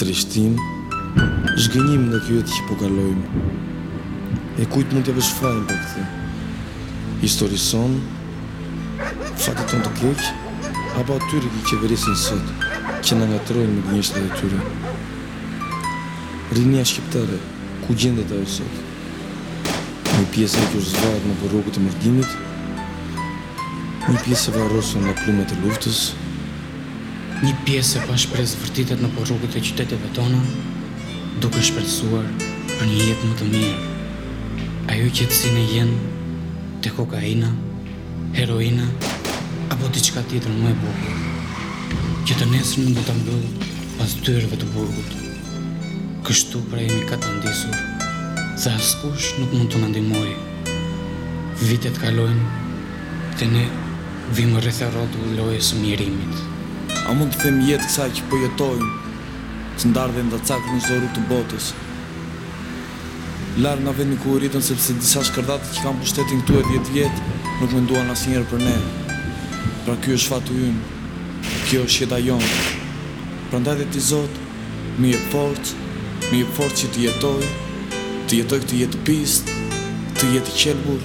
Trishtim, zhgënjim nga kjo jetë që po kalojmë. E kujt mund t'ia vësh fajin për këtë? Historisë sonë? Fatit tonë të keq? Apo atyre që qeverisin sot, që na ngatrrojnë me gënjeshtrat e tyre? Rinia shqiptare ku gjendet ajo sot? Një pjesë e hequr zvarrë nëpër rrugët e mërgimit, një pjesë e varrosur nga plumat e luftës, Një pjesë e pashpresë vërtitet nëpër rrugët e qyteteve tona, duke shpresuar për një jetë më të mirë. Ajo qetësinë e gjen te kokaina, heroina apo diçka tjetër më e bukur, që të nesërmen do ta mbyll pas dyerve të burgut. Kështu pra jemi katandisur dhe askush nuk mund të na ndihmojë. Vitet kalojnë Dhe ne vijmë rreth e rrotull lojës së mjerimit. A mund të them jetë kësaj që po jetojmë, të ndarë dhe ndacakë në çdo rrugë të botës, larg nga vendi ku u rritëm sepse disa shkërdhata që kanë pushtetin këtu e dhjetë vjet nuk menduan asnjëherë për ne. Pra ky është fati ynë, kjo është jeta jonë. Prandaj dhe ti Zot më jep forcë, më jep forcë që të jetoj, të jetoj këtë jetë të pistë, këtë jetë të qelbur.